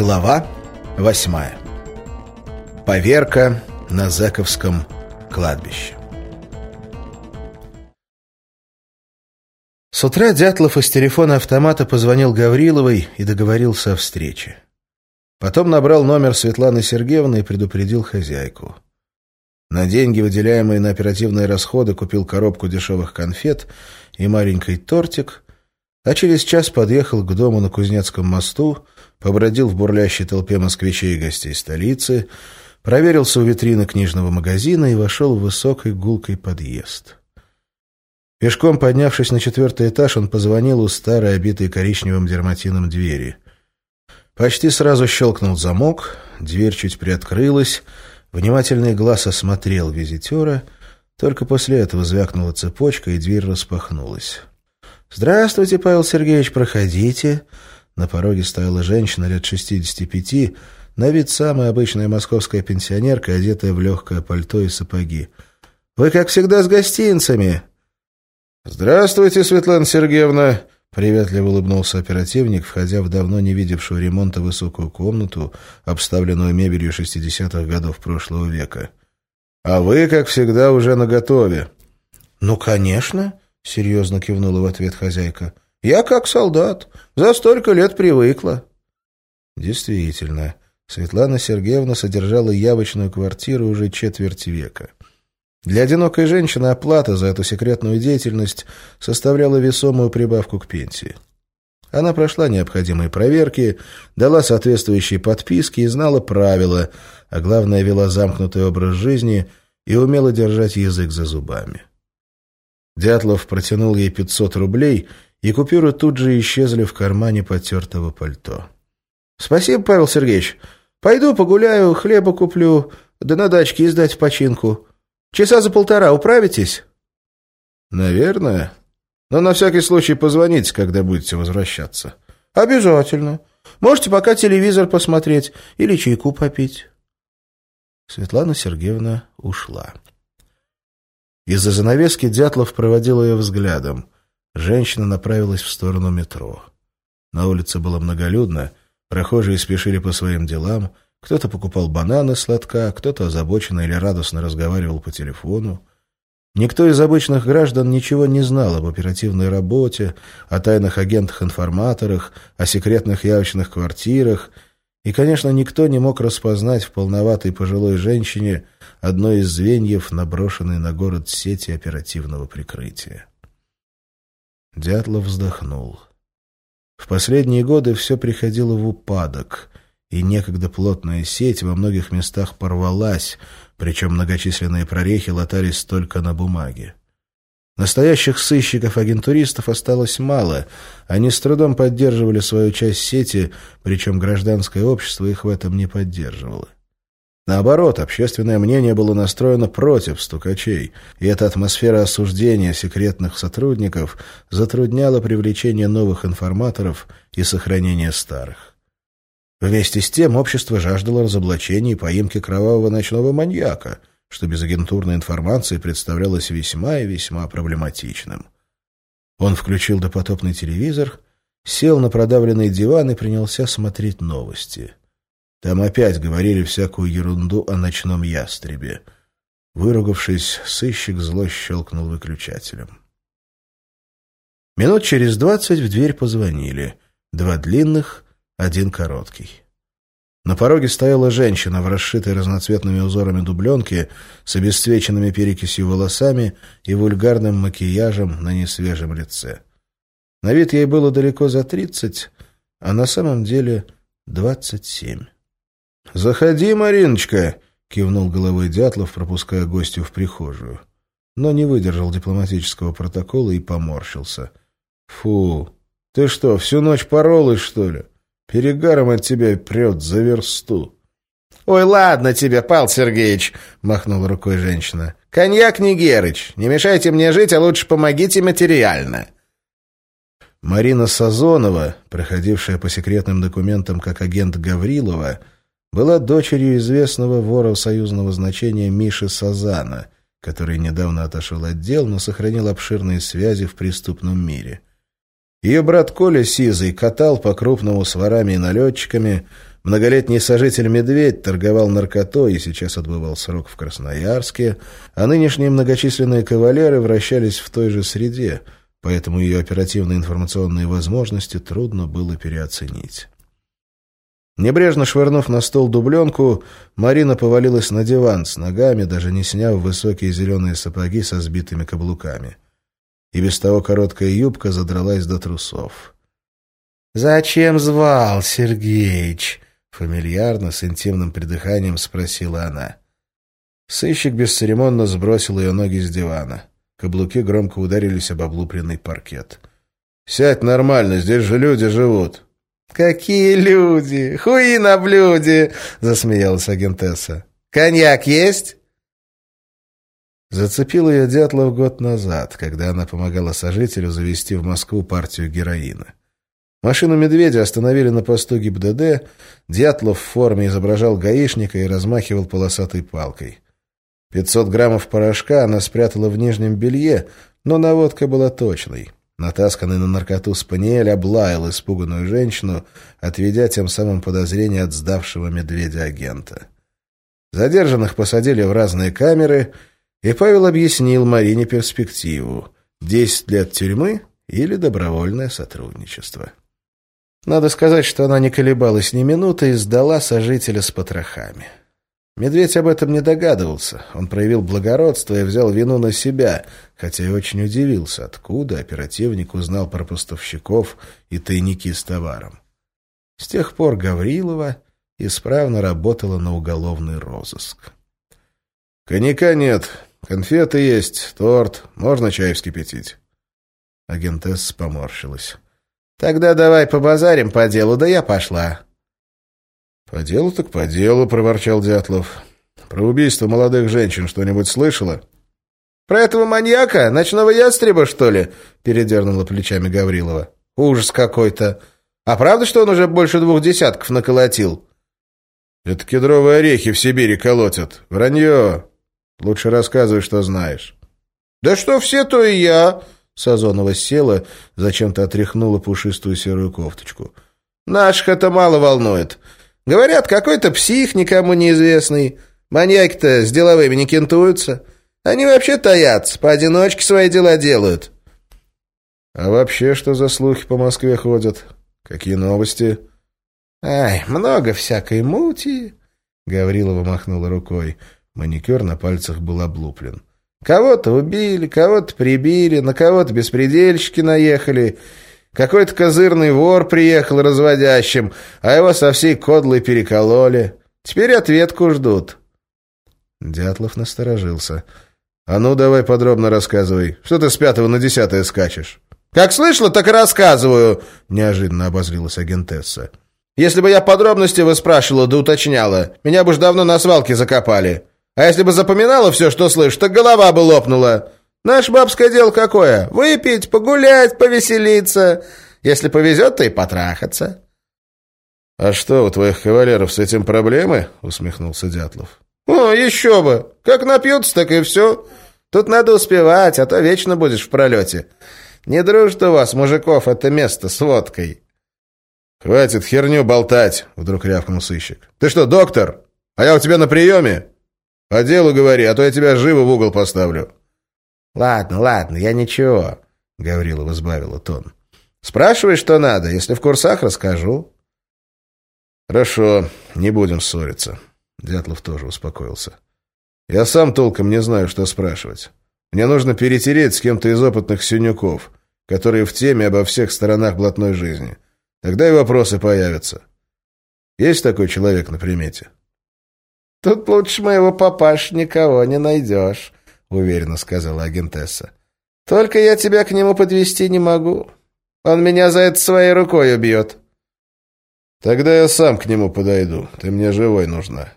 Глава восьмая. Поверка на Заковском кладбище. С утра Дятлов из телефона автомата позвонил Гавриловой и договорился о встрече. Потом набрал номер Светланы Сергеевны и предупредил хозяйку. На деньги, выделяемые на оперативные расходы, купил коробку дешевых конфет и маленький тортик, а через час подъехал к дому на Кузнецком мосту, побродил в бурлящей толпе москвичей и гостей столицы, проверился у витрины книжного магазина и вошел в высокий гулкий подъезд. Пешком поднявшись на четвертый этаж, он позвонил у старой, обитой коричневым дерматином двери. Почти сразу щелкнул замок, дверь чуть приоткрылась, внимательный глаз осмотрел визитера, только после этого звякнула цепочка, и дверь распахнулась. «Здравствуйте, Павел Сергеевич, проходите». На пороге стояла женщина лет шестидесяти пяти, на вид самая обычная московская пенсионерка, одетая в легкое пальто и сапоги. «Вы, как всегда, с гостинцами». «Здравствуйте, Светлана Сергеевна!» — приветливо улыбнулся оперативник, входя в давно не видевшую ремонта высокую комнату, обставленную мебелью шестидесятых годов прошлого века. «А вы, как всегда, уже наготове». «Ну, конечно!» — серьезно кивнула в ответ хозяйка. «Я как солдат. За столько лет привыкла». Действительно, Светлана Сергеевна содержала явочную квартиру уже четверть века. Для одинокой женщины оплата за эту секретную деятельность составляла весомую прибавку к пенсии. Она прошла необходимые проверки, дала соответствующие подписки и знала правила, а главное, вела замкнутый образ жизни и умела держать язык за зубами. Дятлов протянул ей 500 рублей, и купюры тут же исчезли в кармане потертого пальто. «Спасибо, Павел Сергеевич. Пойду погуляю, хлеба куплю, да на дачке издать в починку». Часа за полтора управитесь?» «Наверное. Но на всякий случай позвоните, когда будете возвращаться». «Обязательно. Можете пока телевизор посмотреть или чайку попить». Светлана Сергеевна ушла. Из-за занавески Дятлов проводил ее взглядом. Женщина направилась в сторону метро. На улице было многолюдно, прохожие спешили по своим делам — кто-то покупал бананы сладка, кто-то озабоченно или радостно разговаривал по телефону. Никто из обычных граждан ничего не знал об оперативной работе, о тайных агентах-информаторах, о секретных явочных квартирах, и, конечно, никто не мог распознать в полноватой пожилой женщине одно из звеньев, наброшенной на город сети оперативного прикрытия. Дятлов вздохнул. В последние годы все приходило в упадок — и некогда плотная сеть во многих местах порвалась, причем многочисленные прорехи латались только на бумаге. Настоящих сыщиков-агентуристов осталось мало, они с трудом поддерживали свою часть сети, причем гражданское общество их в этом не поддерживало. Наоборот, общественное мнение было настроено против стукачей, и эта атмосфера осуждения секретных сотрудников затрудняла привлечение новых информаторов и сохранение старых. Вместе с тем общество жаждало разоблачения и поимки кровавого ночного маньяка, что без агентурной информации представлялось весьма и весьма проблематичным. Он включил допотопный телевизор, сел на продавленный диван и принялся смотреть новости. Там опять говорили всякую ерунду о ночном ястребе. Выругавшись, сыщик зло щелкнул выключателем. Минут через двадцать в дверь позвонили. Два длинных — один короткий. На пороге стояла женщина в расшитой разноцветными узорами дубленке с обесцвеченными перекисью волосами и вульгарным макияжем на несвежем лице. На вид ей было далеко за тридцать, а на самом деле двадцать семь. «Заходи, Мариночка!» — кивнул головой Дятлов, пропуская гостю в прихожую. Но не выдержал дипломатического протокола и поморщился. «Фу! Ты что, всю ночь поролась, что ли?» Перегаром от тебя прет за версту. — Ой, ладно тебе, Пал Сергеевич, — махнула рукой женщина. — Коньяк не Герыч. Не мешайте мне жить, а лучше помогите материально. Марина Сазонова, проходившая по секретным документам как агент Гаврилова, была дочерью известного вора союзного значения Миши Сазана, который недавно отошел от дел, но сохранил обширные связи в преступном мире. Ее брат Коля Сизый катал по-крупному с ворами и налетчиками, Многолетний сожитель Медведь торговал наркотой и сейчас отбывал срок в Красноярске, а нынешние многочисленные кавалеры вращались в той же среде, поэтому ее оперативные информационные возможности трудно было переоценить. Небрежно швырнув на стол дубленку, Марина повалилась на диван с ногами, даже не сняв высокие зеленые сапоги со сбитыми каблуками. И без того короткая юбка задралась до трусов. «Зачем звал, Сергеич?» — фамильярно, с интимным придыханием спросила она. Сыщик бесцеремонно сбросил ее ноги с дивана. Каблуки громко ударились об облупленный паркет. «Сядь нормально, здесь же люди живут». «Какие люди! Хуи на блюде!» — засмеялась агентесса. «Коньяк есть?» Зацепил ее Дятлов год назад, когда она помогала сожителю завести в Москву партию героина. Машину «Медведя» остановили на посту ГИБДД, Дятлов в форме изображал гаишника и размахивал полосатой палкой. Пятьсот граммов порошка она спрятала в нижнем белье, но наводка была точной. Натасканный на наркоту спаниель облаял испуганную женщину, отведя тем самым подозрение от сдавшего медведя агента. Задержанных посадили в разные камеры, и Павел объяснил Марине перспективу — десять лет тюрьмы или добровольное сотрудничество. Надо сказать, что она не колебалась ни минуты и сдала сожителя с потрохами. Медведь об этом не догадывался. Он проявил благородство и взял вину на себя, хотя и очень удивился, откуда оперативник узнал про поставщиков и тайники с товаром. С тех пор Гаврилова исправно работала на уголовный розыск. «Коньяка нет, конфеты есть, торт, можно чай вскипятить». Агентесса поморщилась. «Тогда давай побазарим по делу, да я пошла». «По делу так по делу», — проворчал Дятлов. «Про убийство молодых женщин что-нибудь слышала?» «Про этого маньяка? Ночного ястреба, что ли?» — передернула плечами Гаврилова. «Ужас какой-то. А правда, что он уже больше двух десятков наколотил?» «Это кедровые орехи в Сибири колотят. Вранье. Лучше рассказывай, что знаешь». «Да что все, то и я!» Сазонова села, зачем-то отряхнула пушистую серую кофточку. «Наших это мало волнует. Говорят, какой-то псих никому неизвестный. Маньяки-то с деловыми не кентуются. Они вообще таятся, поодиночке свои дела делают. А вообще что за слухи по Москве ходят? Какие новости? Ай, много всякой мути. Гаврилова махнула рукой. Маникюр на пальцах был облуплен. Кого-то убили, кого-то прибили, на кого-то беспредельщики наехали. Какой-то козырный вор приехал разводящим, а его со всей кодлой перекололи. Теперь ответку ждут. Дятлов насторожился. «А ну, давай подробно рассказывай. Что ты с пятого на десятое скачешь?» «Как слышала, так и рассказываю», — неожиданно обозрилась агентесса. «Если бы я подробности выспрашивала да уточняла, меня бы уж давно на свалке закопали. А если бы запоминала все, что слышишь, так голова бы лопнула. Наше бабское дело какое? Выпить, погулять, повеселиться. Если повезет, то и потрахаться». «А что, у твоих кавалеров с этим проблемы?» — усмехнулся Дятлов. «О, еще бы! Как напьются, так и все. Тут надо успевать, а то вечно будешь в пролете. Не дружит у вас, мужиков, это место с водкой». «Хватит херню болтать!» — вдруг рявкнул сыщик. «Ты что, доктор? А я у тебя на приеме? По делу говори, а то я тебя живо в угол поставлю». «Ладно, ладно, я ничего», — Гаврилова сбавила тон. «Спрашивай, что надо. Если в курсах, расскажу». «Хорошо, не будем ссориться». Дятлов тоже успокоился. «Я сам толком не знаю, что спрашивать. Мне нужно перетереть с кем-то из опытных синюков, которые в теме обо всех сторонах блатной жизни. Тогда и вопросы появятся. Есть такой человек на примете?» «Тут лучше моего папаш никого не найдешь», — уверенно сказала агентесса. «Только я тебя к нему подвести не могу. Он меня за это своей рукой убьет». «Тогда я сам к нему подойду. Ты мне живой нужна.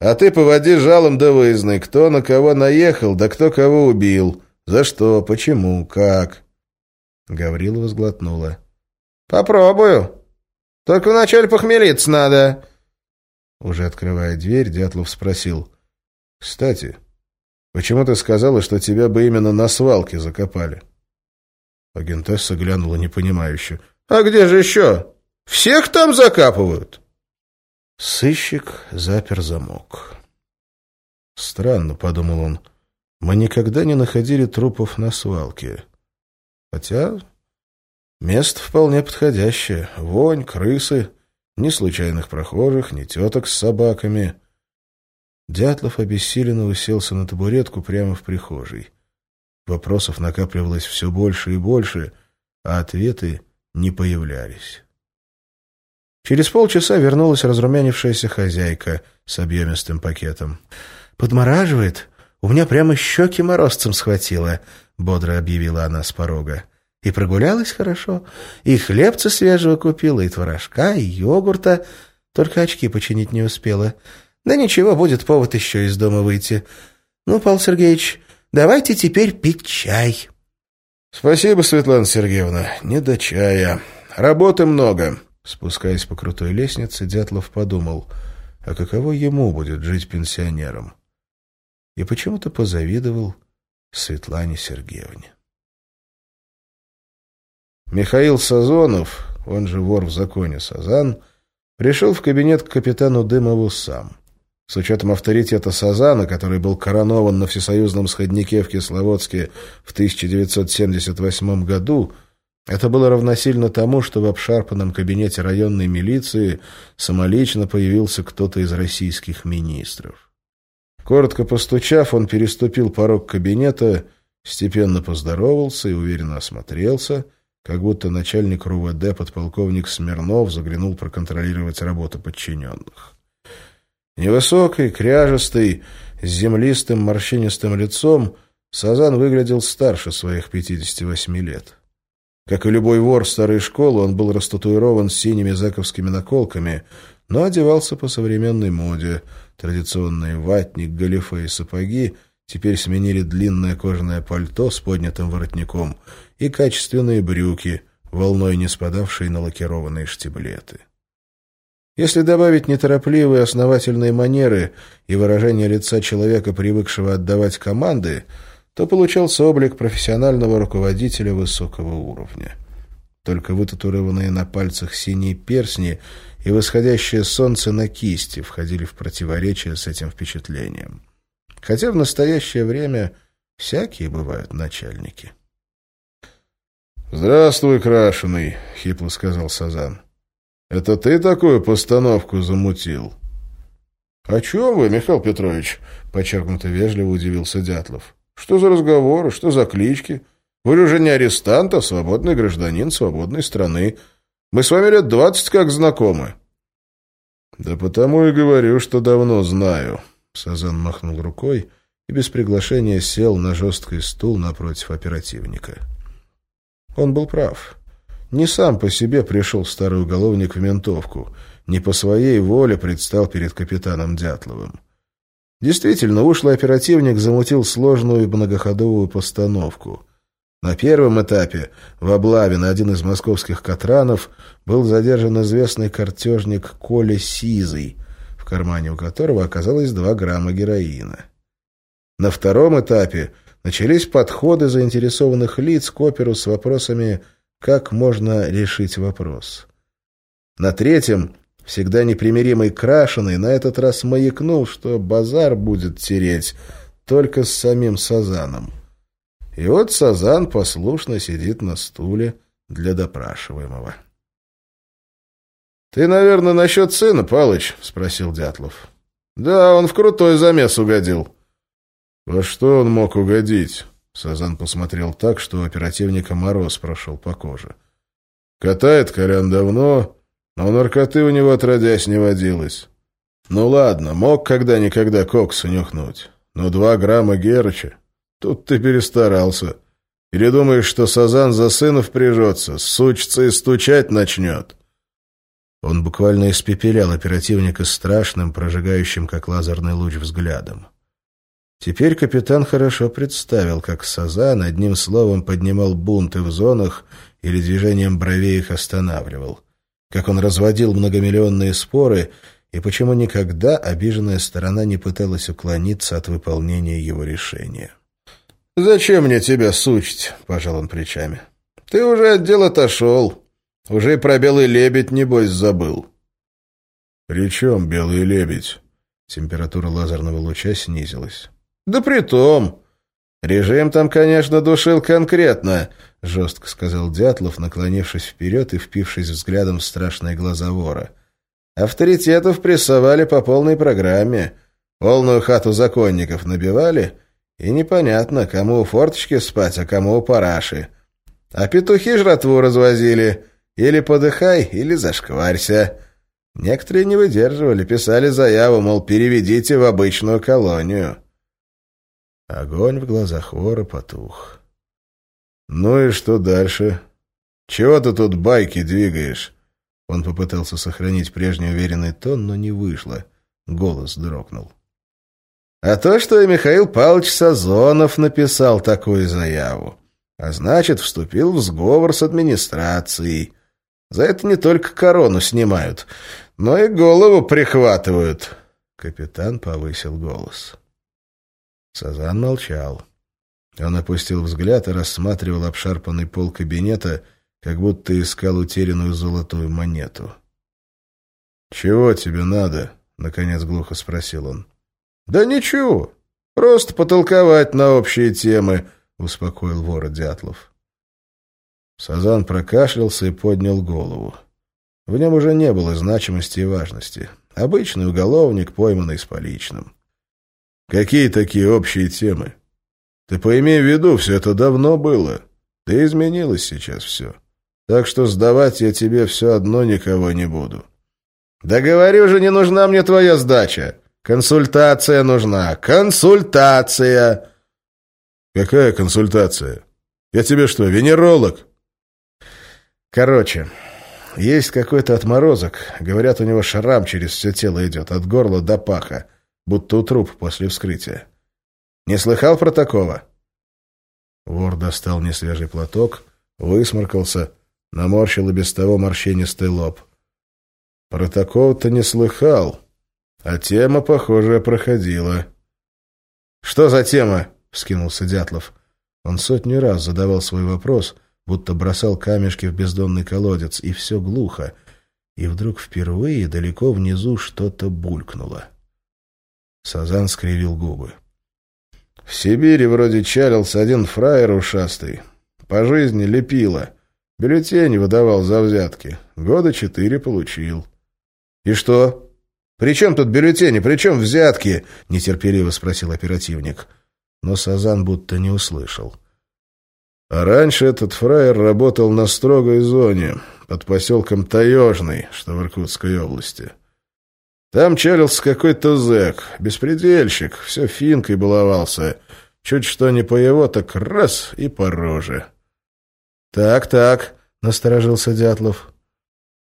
А ты поводи жалом до выездной, кто на кого наехал, да кто кого убил. За что, почему, как». Гаврилова сглотнула. «Попробую. Только вначале похмелиться надо». Уже открывая дверь, Дятлов спросил. «Кстати, почему ты сказала, что тебя бы именно на свалке закопали?» Агентесса глянула непонимающе. «А где же еще? Всех там закапывают?» Сыщик запер замок. «Странно», — подумал он, — «мы никогда не находили трупов на свалке. Хотя место вполне подходящее. Вонь, крысы, ни случайных прохожих, ни теток с собаками». Дятлов обессиленно уселся на табуретку прямо в прихожей. Вопросов накапливалось все больше и больше, а ответы не появлялись. Через полчаса вернулась разрумянившаяся хозяйка с объемистым пакетом. «Подмораживает? У меня прямо щеки морозцем схватило», — бодро объявила она с порога. «И прогулялась хорошо, и хлебца свежего купила, и творожка, и йогурта, только очки починить не успела. Да ничего, будет повод еще из дома выйти. Ну, Павел Сергеевич, давайте теперь пить чай». «Спасибо, Светлана Сергеевна, не до чая. Работы много». Спускаясь по крутой лестнице, Дятлов подумал, а каково ему будет жить пенсионером? И почему-то позавидовал Светлане Сергеевне. Михаил Сазонов, он же вор в законе Сазан, пришел в кабинет к капитану Дымову сам. С учетом авторитета Сазана, который был коронован на всесоюзном сходнике в Кисловодске в 1978 году, это было равносильно тому, что в обшарпанном кабинете районной милиции самолично появился кто-то из российских министров. Коротко постучав, он переступил порог кабинета, степенно поздоровался и уверенно осмотрелся, как будто начальник РУВД подполковник Смирнов заглянул проконтролировать работу подчиненных. Невысокий, кряжестый, с землистым морщинистым лицом, Сазан выглядел старше своих 58 лет. Как и любой вор старой школы, он был растатуирован синими заковскими наколками, но одевался по современной моде. Традиционные ватник, галифе и сапоги теперь сменили длинное кожаное пальто с поднятым воротником и качественные брюки, волной не спадавшие на лакированные штиблеты. Если добавить неторопливые основательные манеры и выражение лица человека, привыкшего отдавать команды, то получался облик профессионального руководителя высокого уровня. Только вытатуированные на пальцах синие персни и восходящее солнце на кисти входили в противоречие с этим впечатлением. Хотя в настоящее время всякие бывают начальники. «Здравствуй, крашеный», — хипло сказал Сазан. Это ты такую постановку замутил? — О чем вы, Михаил Петрович? — подчеркнуто вежливо удивился Дятлов. — Что за разговоры, что за клички? Вы же уже не арестант, а свободный гражданин свободной страны. Мы с вами лет двадцать как знакомы. — Да потому и говорю, что давно знаю. Сазан махнул рукой и без приглашения сел на жесткий стул напротив оперативника. Он был прав. Не сам по себе пришел старый уголовник в ментовку, не по своей воле предстал перед капитаном Дятловым. Действительно, ушлый оперативник замутил сложную и многоходовую постановку. На первом этапе в облаве на один из московских катранов был задержан известный картежник Коля Сизый, в кармане у которого оказалось 2 грамма героина. На втором этапе начались подходы заинтересованных лиц к оперу с вопросами как можно решить вопрос. На третьем, всегда непримиримый крашеный, на этот раз маякнул, что базар будет тереть только с самим Сазаном. И вот Сазан послушно сидит на стуле для допрашиваемого. — Ты, наверное, насчет сына, Палыч? — спросил Дятлов. — Да, он в крутой замес угодил. — Во что он мог угодить? Сазан посмотрел так, что у оперативника мороз прошел по коже. «Катает Колян давно, но наркоты у него отродясь не водилось. Ну ладно, мог когда-никогда кокса нюхнуть, но два грамма Герыча. Тут ты перестарался. Или думаешь, что Сазан за сына впряжется, сучится и стучать начнет?» Он буквально испепелял оперативника страшным, прожигающим, как лазерный луч, взглядом. Теперь капитан хорошо представил, как Сазан одним словом поднимал бунты в зонах или движением бровей их останавливал. Как он разводил многомиллионные споры и почему никогда обиженная сторона не пыталась уклониться от выполнения его решения. «Зачем мне тебя сучить?» — пожал он плечами. «Ты уже от дел отошел. Уже и про белый лебедь, небось, забыл». «При чем белый лебедь?» Температура лазерного луча снизилась. «Да при том. Режим там, конечно, душил конкретно», — жестко сказал Дятлов, наклонившись вперед и впившись взглядом в страшные глаза вора. «Авторитетов прессовали по полной программе. Полную хату законников набивали, и непонятно, кому у форточки спать, а кому у параши. А петухи жратву развозили. Или подыхай, или зашкварься». Некоторые не выдерживали, писали заяву, мол, переведите в обычную колонию. Огонь в глазах вора потух. «Ну и что дальше? Чего ты тут байки двигаешь?» Он попытался сохранить прежний уверенный тон, но не вышло. Голос дрогнул. «А то, что и Михаил Павлович Сазонов написал такую заяву, а значит, вступил в сговор с администрацией. За это не только корону снимают, но и голову прихватывают. Капитан повысил голос. Сазан молчал. Он опустил взгляд и рассматривал обшарпанный пол кабинета, как будто искал утерянную золотую монету. «Чего тебе надо?» — наконец глухо спросил он. «Да ничего. Просто потолковать на общие темы», — успокоил вора Дятлов. Сазан прокашлялся и поднял голову. В нем уже не было значимости и важности. Обычный уголовник, пойманный с поличным. Какие такие общие темы? Ты поимей в виду, все это давно было. Ты изменилось сейчас все. Так что сдавать я тебе все одно никого не буду. Да говорю же, не нужна мне твоя сдача. Консультация нужна. Консультация. Какая консультация? Я тебе что, венеролог? Короче, есть какой-то отморозок. Говорят, у него шрам через все тело идет, от горла до паха, будто у труп после вскрытия. Не слыхал про такого?» Вор достал несвежий платок, высморкался, наморщил и без того морщинистый лоб. «Про такого-то не слыхал, а тема, похожая, проходила». «Что за тема?» — вскинулся Дятлов. Он сотни раз задавал свой вопрос — будто бросал камешки в бездонный колодец, и все глухо. И вдруг впервые далеко внизу что-то булькнуло. Сазан скривил губы. В Сибири вроде чалился один фраер ушастый. По жизни лепило. Бюллетень выдавал за взятки. Года четыре получил. «И что? При чем тут бюллетени? При чем взятки?» — нетерпеливо спросил оперативник. Но Сазан будто не услышал. А раньше этот фраер работал на строгой зоне, под поселком Таежный, что в Иркутской области. Там чалился какой-то зэк, беспредельщик, все финкой баловался. Чуть что не по его, так раз и по роже. «Так, так», — насторожился Дятлов.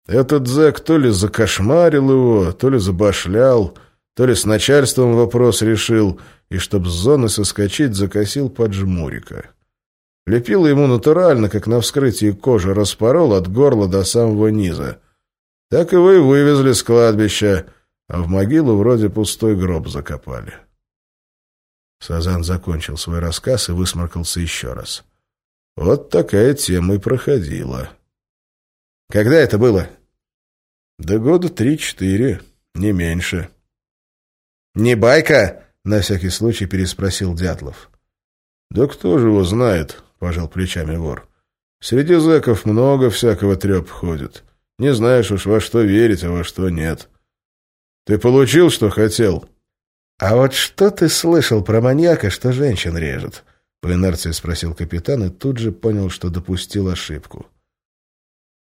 Этот зэк то ли закошмарил его, то ли забашлял, то ли с начальством вопрос решил, и чтоб с зоны соскочить, закосил под жмурика. Лепила ему натурально, как на вскрытии кожи, распорол от горла до самого низа. Так его и вывезли с кладбища, а в могилу вроде пустой гроб закопали. Сазан закончил свой рассказ и высморкался еще раз. Вот такая тема и проходила. «Когда это было?» «Да года три-четыре, не меньше». «Не байка?» — на всякий случай переспросил Дятлов. «Да кто же его знает?» — пожал плечами вор. «Среди зэков много всякого треп ходит. Не знаешь уж, во что верить, а во что нет. Ты получил, что хотел?» «А вот что ты слышал про маньяка, что женщин режет?» По инерции спросил капитан и тут же понял, что допустил ошибку.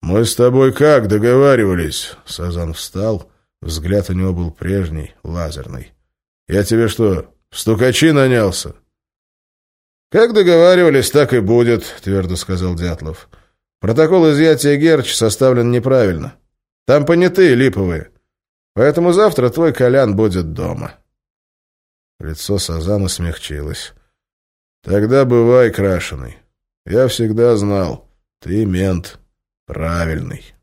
«Мы с тобой как договаривались?» Сазан встал. Взгляд у него был прежний, лазерный. «Я тебе что, в стукачи нанялся?» «Как договаривались, так и будет», — твердо сказал Дятлов. «Протокол изъятия Герч составлен неправильно. Там понятые липовые. Поэтому завтра твой Колян будет дома». Лицо Сазана смягчилось. «Тогда бывай крашеный. Я всегда знал, ты мент правильный».